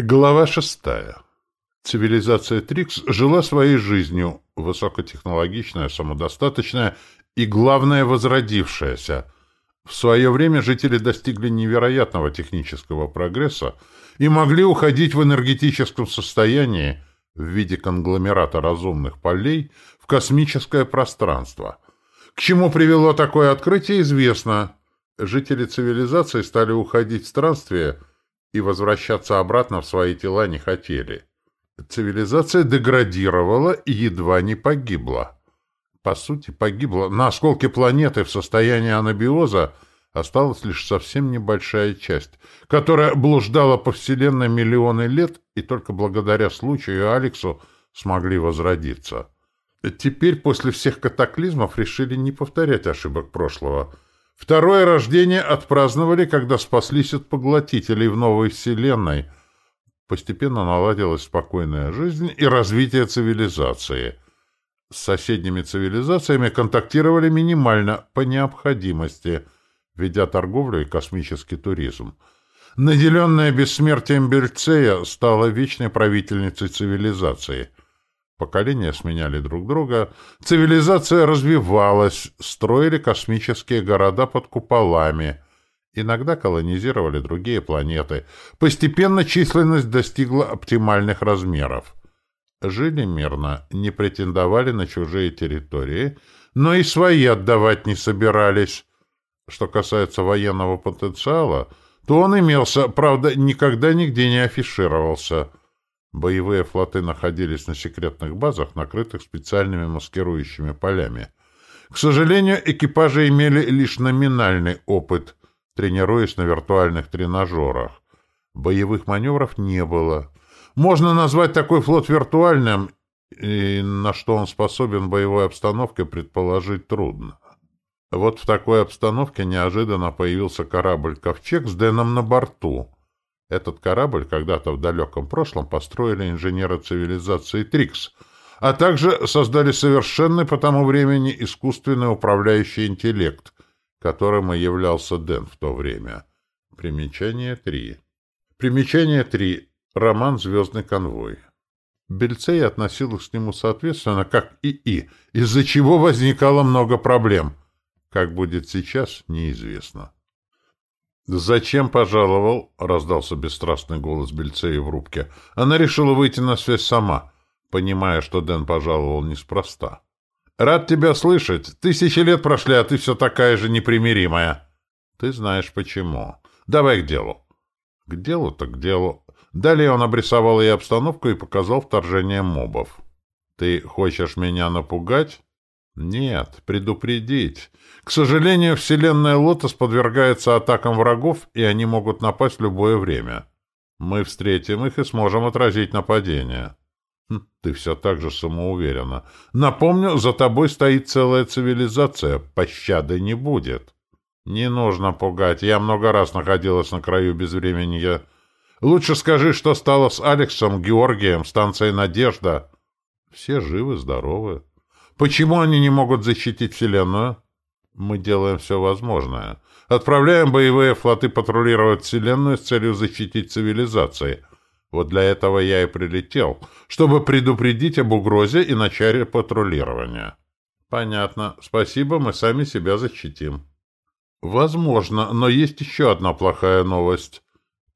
Глава шестая. Цивилизация Трикс жила своей жизнью, высокотехнологичная, самодостаточная и, главное, возродившаяся. В свое время жители достигли невероятного технического прогресса и могли уходить в энергетическом состоянии в виде конгломерата разумных полей в космическое пространство. К чему привело такое открытие, известно. Жители цивилизации стали уходить в странствие и возвращаться обратно в свои тела не хотели. Цивилизация деградировала и едва не погибла. По сути, погибла. На осколке планеты в состоянии анабиоза осталась лишь совсем небольшая часть, которая блуждала по Вселенной миллионы лет и только благодаря случаю Алексу смогли возродиться. Теперь, после всех катаклизмов, решили не повторять ошибок прошлого. Второе рождение отпраздновали, когда спаслись от поглотителей в новой Вселенной — Постепенно наладилась спокойная жизнь и развитие цивилизации. С соседними цивилизациями контактировали минимально, по необходимости, ведя торговлю и космический туризм. Наделенная бессмертием Бельцея стала вечной правительницей цивилизации. Поколения сменяли друг друга, цивилизация развивалась, строили космические города под куполами — Иногда колонизировали другие планеты. Постепенно численность достигла оптимальных размеров. Жили мирно, не претендовали на чужие территории, но и свои отдавать не собирались. Что касается военного потенциала, то он имелся, правда, никогда нигде не афишировался. Боевые флоты находились на секретных базах, накрытых специальными маскирующими полями. К сожалению, экипажи имели лишь номинальный опыт, тренируясь на виртуальных тренажерах. Боевых маневров не было. Можно назвать такой флот виртуальным, и на что он способен в боевой обстановке предположить трудно. Вот в такой обстановке неожиданно появился корабль «Ковчег» с Дэном на борту. Этот корабль когда-то в далеком прошлом построили инженеры цивилизации Трикс, а также создали совершенный по тому времени искусственный управляющий интеллект, которым и являлся Дэн в то время. Примечание 3. Примечание 3. Роман «Звездный конвой». Бельцей относилась к нему соответственно, как ИИ, из-за чего возникало много проблем. Как будет сейчас, неизвестно. «Зачем пожаловал?» — раздался бесстрастный голос Бельцея в рубке. Она решила выйти на связь сама, понимая, что Дэн пожаловал неспроста. «Рад тебя слышать. Тысячи лет прошли, а ты все такая же непримиримая». «Ты знаешь почему. Давай к делу». «К делу так к делу». Далее он обрисовал ей обстановку и показал вторжение мобов. «Ты хочешь меня напугать?» «Нет, предупредить. К сожалению, вселенная Лотос подвергается атакам врагов, и они могут напасть в любое время. Мы встретим их и сможем отразить нападение». Хм, ты все так же самоуверена. Напомню, за тобой стоит целая цивилизация. Пощады не будет. Не нужно пугать. Я много раз находилась на краю безвременья. Лучше скажи, что стало с Алексом, Георгием, станцией «Надежда». Все живы, здоровы. Почему они не могут защитить Вселенную? Мы делаем все возможное. Отправляем боевые флоты патрулировать Вселенную с целью защитить цивилизации — вот для этого я и прилетел, чтобы предупредить об угрозе и начале патрулирования. Понятно. Спасибо, мы сами себя защитим. Возможно, но есть еще одна плохая новость.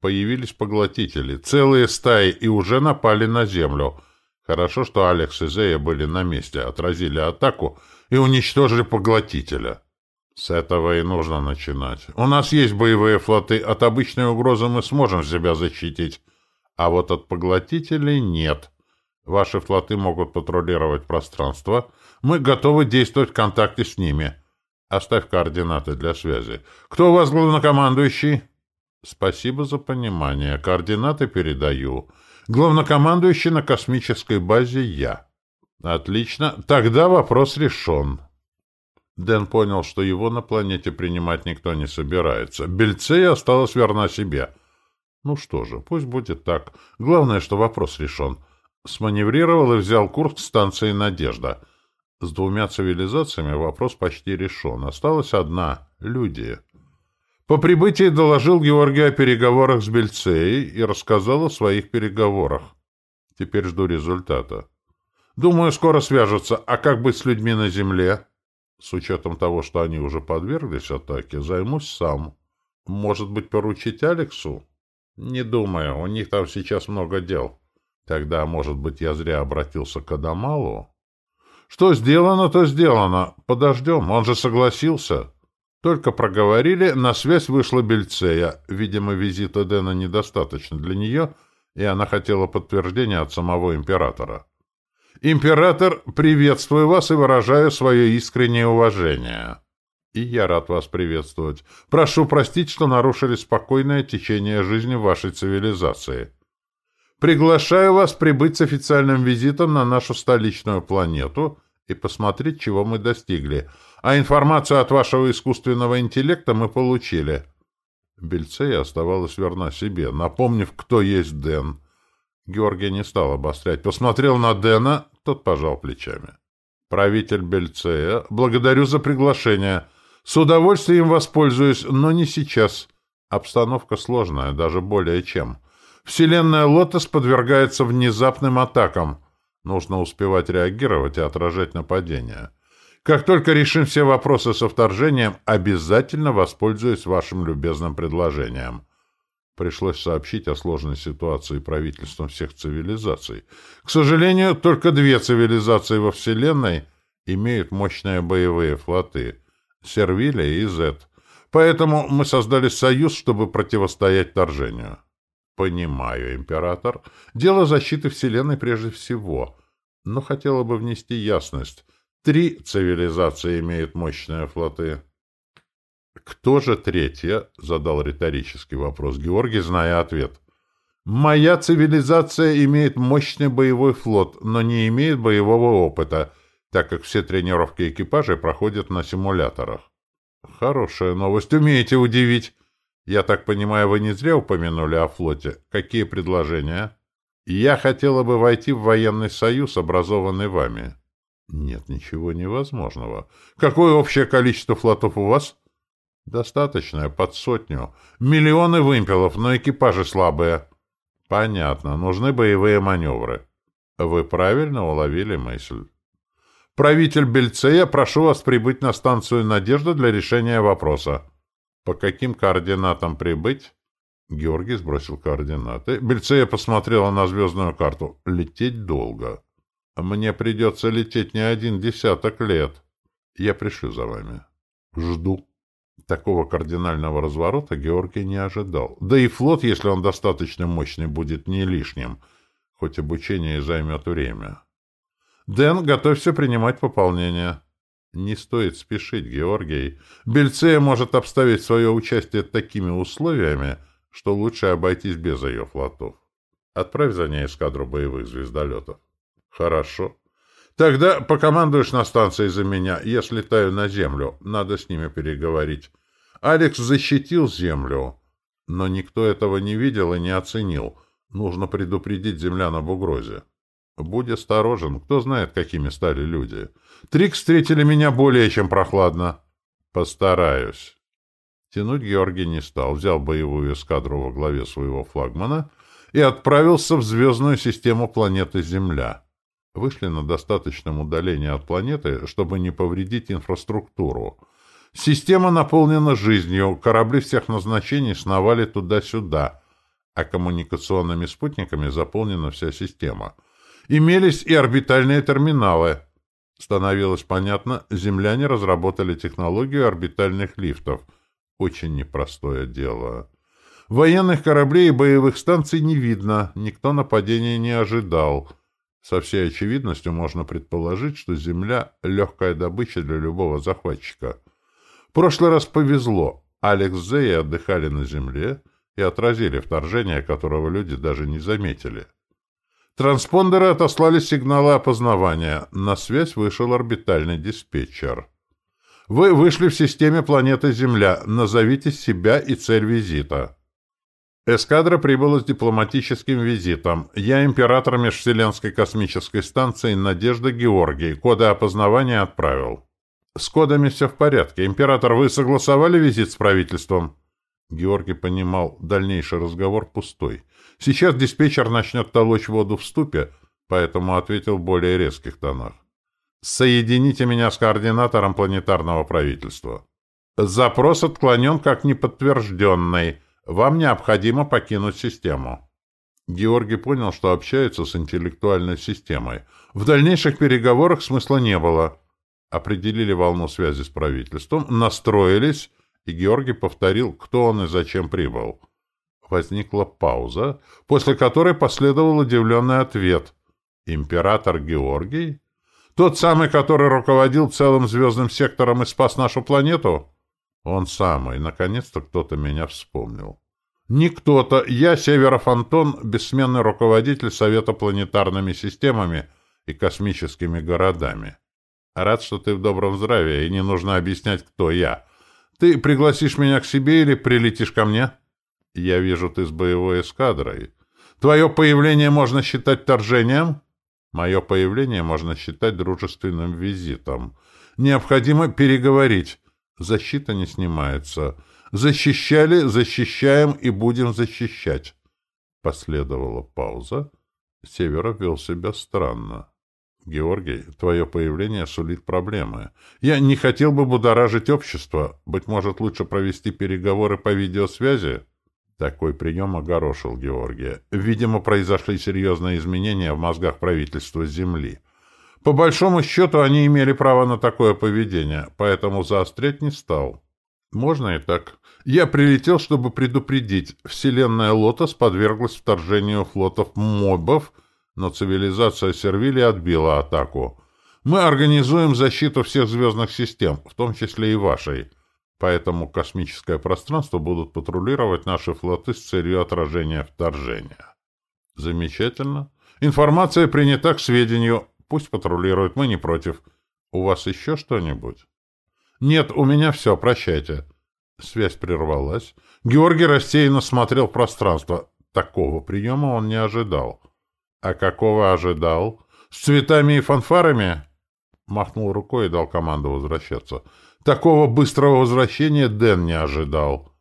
Появились поглотители, целые стаи, и уже напали на Землю. Хорошо, что Алекс и Зея были на месте, отразили атаку и уничтожили поглотителя. С этого и нужно начинать. У нас есть боевые флоты, от обычной угрозы мы сможем себя защитить. А вот от поглотителей нет. Ваши флоты могут патрулировать пространство. Мы готовы действовать в контакте с ними. Оставь координаты для связи. Кто у вас главнокомандующий? Спасибо за понимание. Координаты передаю. Главнокомандующий на космической базе я. Отлично. Тогда вопрос решен. Дэн понял, что его на планете принимать никто не собирается. Бельцея осталась верна себе — ну что же, пусть будет так. Главное, что вопрос решен. Сманеврировал и взял курс к станции «Надежда». С двумя цивилизациями вопрос почти решен. Осталась одна — люди. По прибытии доложил Георгий о переговорах с Бельцеей и рассказал о своих переговорах. Теперь жду результата. Думаю, скоро свяжутся. А как быть с людьми на земле? С учетом того, что они уже подверглись атаке, займусь сам. Может быть, поручить Алексу? Не думаю, у них там сейчас много дел. Тогда, может быть, я зря обратился к Адамалу? Что сделано, то сделано. Подождем, он же согласился. Только проговорили, на связь вышла Бельцея. Видимо, визита Дэна недостаточно для нее, и она хотела подтверждения от самого императора. «Император, приветствую вас и выражаю свое искреннее уважение». «И я рад вас приветствовать. Прошу простить, что нарушили спокойное течение жизни вашей цивилизации. Приглашаю вас прибыть с официальным визитом на нашу столичную планету и посмотреть, чего мы достигли. А информацию от вашего искусственного интеллекта мы получили». Бельцея оставалась верна себе, напомнив, кто есть Дэн. Георгий не стал обострять. Посмотрел на Дэна, тот пожал плечами. «Правитель Бельцея, благодарю за приглашение. С удовольствием воспользуюсь, но не сейчас. Обстановка сложная, даже более чем. Вселенная Лотос подвергается внезапным атакам. Нужно успевать реагировать и отражать нападения. Как только решим все вопросы со вторжением, обязательно воспользуюсь вашим любезным предложением. Пришлось сообщить о сложной ситуации правительством всех цивилизаций. К сожалению, только две цивилизации во Вселенной имеют мощные боевые флоты — Сервилия и Зет. Поэтому мы создали союз, чтобы противостоять вторжению. Понимаю, император. Дело защиты Вселенной прежде всего. Но хотела бы внести ясность. Три цивилизации имеют мощные флоты. «Кто же третья?» — задал риторический вопрос Георгий, зная ответ. «Моя цивилизация имеет мощный боевой флот, но не имеет боевого опыта, так как все тренировки экипажей проходят на симуляторах». «Хорошая новость. Умеете удивить. Я так понимаю, вы не зря упомянули о флоте. Какие предложения?» «Я хотела бы войти в военный союз, образованный вами». «Нет ничего невозможного. Какое общее количество флотов у вас?» Достаточное, под сотню. Миллионы вымпелов, но экипажи слабые. Понятно, нужны боевые маневры. Вы правильно уловили мысль. Правитель Бельцея, прошу вас прибыть на станцию «Надежда» для решения вопроса. По каким координатам прибыть? Георгий сбросил координаты. Бельцея посмотрела на звездную карту. Лететь долго. Мне придется лететь не один десяток лет. Я пришлю за вами. Жду. Такого кардинального разворота Георгий не ожидал. Да и флот, если он достаточно мощный, будет не лишним, хоть обучение и займет время. «Дэн, готовься принимать пополнение». «Не стоит спешить, Георгий. Бельцея может обставить свое участие такими условиями, что лучше обойтись без ее флотов. Отправь за ней эскадру боевых звездолетов». «Хорошо. Тогда покомандуешь на станции за меня. Я слетаю на землю. Надо с ними переговорить. Алекс защитил землю, но никто этого не видел и не оценил. Нужно предупредить землян об угрозе. Будь осторожен, кто знает, какими стали люди. Трикс встретили меня более чем прохладно. Постараюсь. Тянуть Георгий не стал, взял боевую эскадру во главе своего флагмана и отправился в звездную систему планеты Земля вышли на достаточном удалении от планеты, чтобы не повредить инфраструктуру. Система наполнена жизнью, корабли всех назначений сновали туда-сюда, а коммуникационными спутниками заполнена вся система. Имелись и орбитальные терминалы. Становилось понятно, земляне разработали технологию орбитальных лифтов. Очень непростое дело. Военных кораблей и боевых станций не видно, никто нападения не ожидал — со всей очевидностью можно предположить, что Земля — легкая добыча для любого захватчика. В прошлый раз повезло. Алекс с Зей отдыхали на Земле и отразили вторжение, которого люди даже не заметили. Транспондеры отослали сигналы опознавания. На связь вышел орбитальный диспетчер. Вы вышли в системе планеты Земля. Назовите себя и цель визита. Эскадра прибыла с дипломатическим визитом. Я император Межвселенской космической станции «Надежда Георгий». Коды опознавания отправил. С кодами все в порядке. Император, вы согласовали визит с правительством? Георгий понимал, дальнейший разговор пустой. Сейчас диспетчер начнет толочь воду в ступе, поэтому ответил в более резких тонах. «Соедините меня с координатором планетарного правительства». «Запрос отклонен как неподтвержденный. Вам необходимо покинуть систему». Георгий понял, что общается с интеллектуальной системой. В дальнейших переговорах смысла не было. Определили волну связи с правительством, настроились, и Георгий повторил, кто он и зачем прибыл. Возникла пауза, после которой последовал удивленный ответ. «Император Георгий? Тот самый, который руководил целым звездным сектором и спас нашу планету?» «Он самый. Наконец-то кто-то меня вспомнил». Не кто-то. Я, Северов Антон, бессменный руководитель Совета планетарными системами и космическими городами. Рад, что ты в добром здравии, и не нужно объяснять, кто я. Ты пригласишь меня к себе или прилетишь ко мне? Я вижу, ты с боевой эскадрой. Твое появление можно считать вторжением? Мое появление можно считать дружественным визитом. Необходимо переговорить. Защита не снимается. Защищали, защищаем и будем защищать. Последовала пауза. Северов вел себя странно. Георгий, твое появление сулит проблемы. Я не хотел бы будоражить общество. Быть может, лучше провести переговоры по видеосвязи? Такой прием огорошил Георгия. Видимо, произошли серьезные изменения в мозгах правительства Земли. По большому счету, они имели право на такое поведение, поэтому заострять не стал. Можно и так. Я прилетел, чтобы предупредить. Вселенная Лотос подверглась вторжению флотов мобов, но цивилизация Сервили отбила атаку. Мы организуем защиту всех звездных систем, в том числе и вашей. Поэтому космическое пространство будут патрулировать наши флоты с целью отражения вторжения. Замечательно. Информация принята к сведению. Пусть патрулируют, мы не против. У вас еще что-нибудь? «Нет, у меня все, прощайте». Связь прервалась. Георгий рассеянно смотрел в пространство. Такого приема он не ожидал. «А какого ожидал? С цветами и фанфарами?» Махнул рукой и дал команду возвращаться. «Такого быстрого возвращения Дэн не ожидал».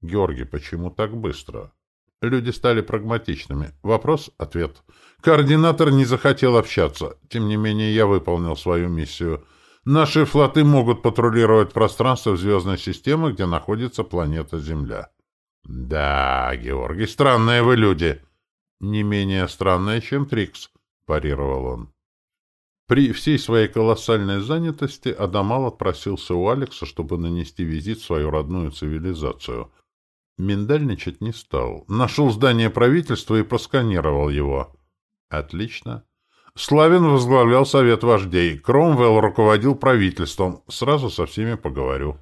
«Георгий, почему так быстро?» Люди стали прагматичными. Вопрос — ответ. Координатор не захотел общаться. Тем не менее, я выполнил свою миссию — Наши флоты могут патрулировать пространство звездной системы, где находится планета Земля. Да, Георгий, странные вы люди. Не менее странные, чем Трикс, парировал он. При всей своей колоссальной занятости Адамал отпросился у Алекса, чтобы нанести визит в свою родную цивилизацию. Миндальничать не стал. Нашел здание правительства и просканировал его. Отлично. Славин возглавлял совет вождей. Кромвелл руководил правительством. Сразу со всеми поговорю.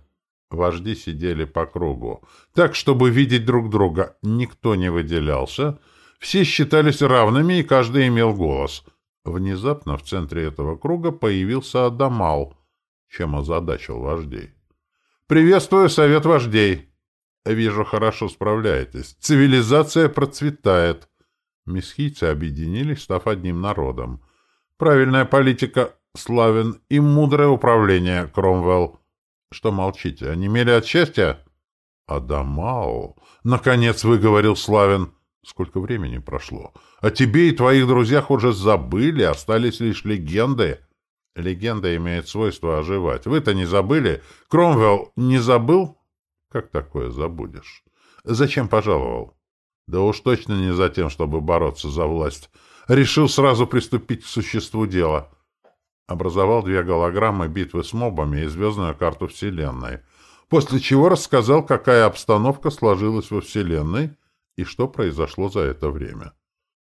Вожди сидели по кругу. Так, чтобы видеть друг друга, никто не выделялся. Все считались равными, и каждый имел голос. Внезапно в центре этого круга появился Адамал, чем озадачил вождей. «Приветствую совет вождей!» «Вижу, хорошо справляетесь. Цивилизация процветает. Месхийцы объединились, став одним народом. Правильная политика Славен и мудрое управление Кромвелл. Что молчите, онемели от счастья? Адамау! Наконец выговорил Славен. Сколько времени прошло? О тебе и твоих друзьях уже забыли, остались лишь легенды. Легенда имеет свойство оживать. Вы-то не забыли? Кромвелл не забыл? Как такое забудешь? Зачем пожаловал? Да уж точно не за тем, чтобы бороться за власть. Решил сразу приступить к существу дела. Образовал две голограммы битвы с мобами и звездную карту Вселенной. После чего рассказал, какая обстановка сложилась во Вселенной и что произошло за это время.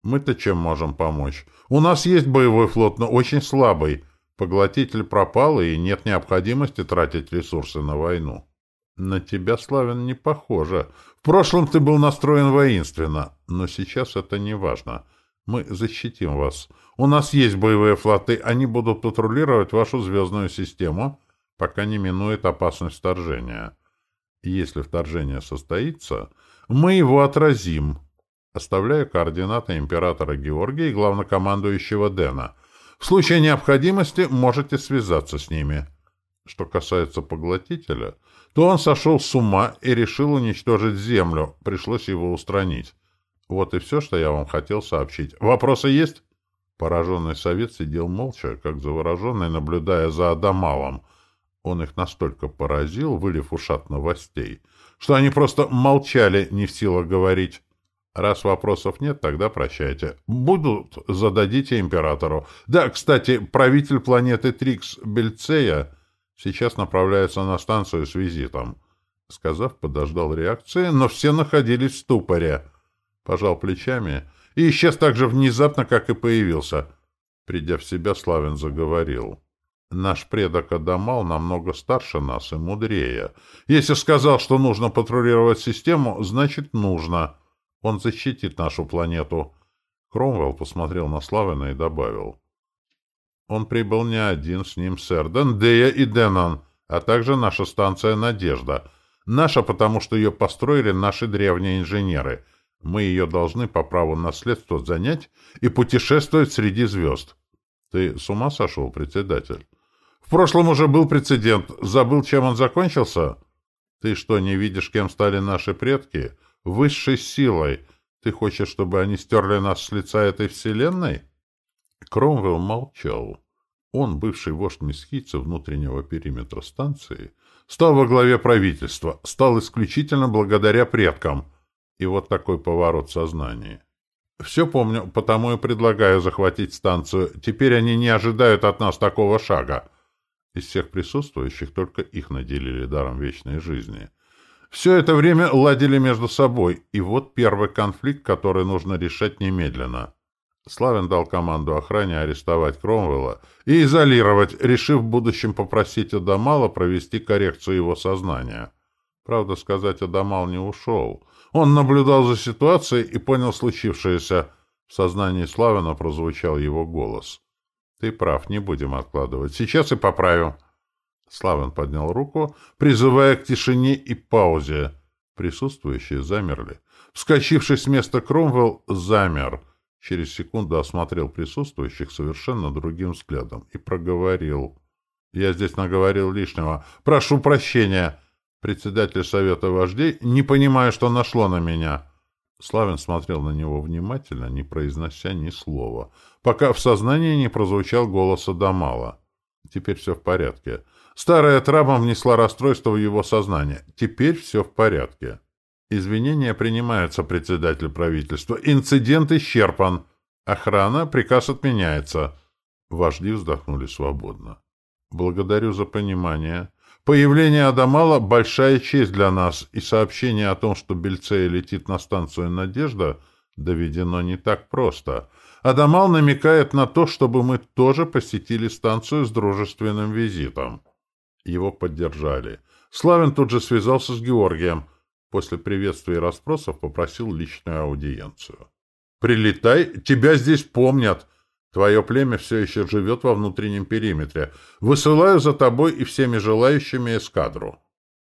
Мы-то чем можем помочь? У нас есть боевой флот, но очень слабый. Поглотитель пропал, и нет необходимости тратить ресурсы на войну. На тебя, Славин, не похоже. В прошлом ты был настроен воинственно, но сейчас это не важно. Мы защитим вас. У нас есть боевые флоты, они будут патрулировать вашу звездную систему, пока не минует опасность вторжения. Если вторжение состоится, мы его отразим. Оставляю координаты императора Георгия и главнокомандующего Дэна. В случае необходимости можете связаться с ними. Что касается поглотителя, то он сошел с ума и решил уничтожить Землю. Пришлось его устранить. Вот и все, что я вам хотел сообщить. Вопросы есть? Пораженный совет сидел молча, как завороженный, наблюдая за Адамалом. Он их настолько поразил, вылив ушат новостей, что они просто молчали, не в силах говорить. Раз вопросов нет, тогда прощайте. Будут, зададите императору. Да, кстати, правитель планеты Трикс Бельцея сейчас направляется на станцию с визитом. Сказав, подождал реакции, но все находились в ступоре. Пожал плечами и исчез так же внезапно, как и появился. Придя в себя, Славин заговорил. Наш предок Адамал намного старше нас и мудрее. Если сказал, что нужно патрулировать систему, значит, нужно. Он защитит нашу планету. Кромвелл посмотрел на Славина и добавил. Он прибыл не один, с ним сэр Дендея и Деннон, а также наша станция «Надежда». Наша, потому что ее построили наши древние инженеры. Мы ее должны по праву наследства занять и путешествовать среди звезд. Ты с ума сошел, председатель? В прошлом уже был прецедент. Забыл, чем он закончился? Ты что, не видишь, кем стали наши предки? — высшей силой. Ты хочешь, чтобы они стерли нас с лица этой вселенной? Кромвелл молчал. Он, бывший вождь месхийцев внутреннего периметра станции, стал во главе правительства, стал исключительно благодаря предкам. И вот такой поворот сознания. Все помню, потому и предлагаю захватить станцию. Теперь они не ожидают от нас такого шага. Из всех присутствующих только их наделили даром вечной жизни. Все это время ладили между собой, и вот первый конфликт, который нужно решать немедленно. Славин дал команду охране арестовать Кромвелла и изолировать, решив в будущем попросить Адамала провести коррекцию его сознания. Правда, сказать Адамал не ушел. Он наблюдал за ситуацией и понял случившееся. В сознании Славина прозвучал его голос. «Ты прав, не будем откладывать. Сейчас и поправим». Славин поднял руку, призывая к тишине и паузе. Присутствующие замерли. Вскочивший с места Кромвелл замер. Через секунду осмотрел присутствующих совершенно другим взглядом и проговорил. «Я здесь наговорил лишнего. Прошу прощения. Председатель Совета Вождей, не понимаю, что нашло на меня». Славин смотрел на него внимательно, не произнося ни слова, пока в сознании не прозвучал голос Адамала. «Теперь все в порядке». Старая травма внесла расстройство в его сознание. Теперь все в порядке. Извинения принимаются, председатель правительства. Инцидент исчерпан. Охрана, приказ отменяется. Вожди вздохнули свободно. Благодарю за понимание. Появление Адамала — большая честь для нас, и сообщение о том, что Бельцея летит на станцию «Надежда», доведено не так просто. Адамал намекает на то, чтобы мы тоже посетили станцию с дружественным визитом. Его поддержали. Славин тут же связался с Георгием. После приветствия и расспросов попросил личную аудиенцию. «Прилетай, тебя здесь помнят. Твое племя все еще живет во внутреннем периметре. Высылаю за тобой и всеми желающими эскадру».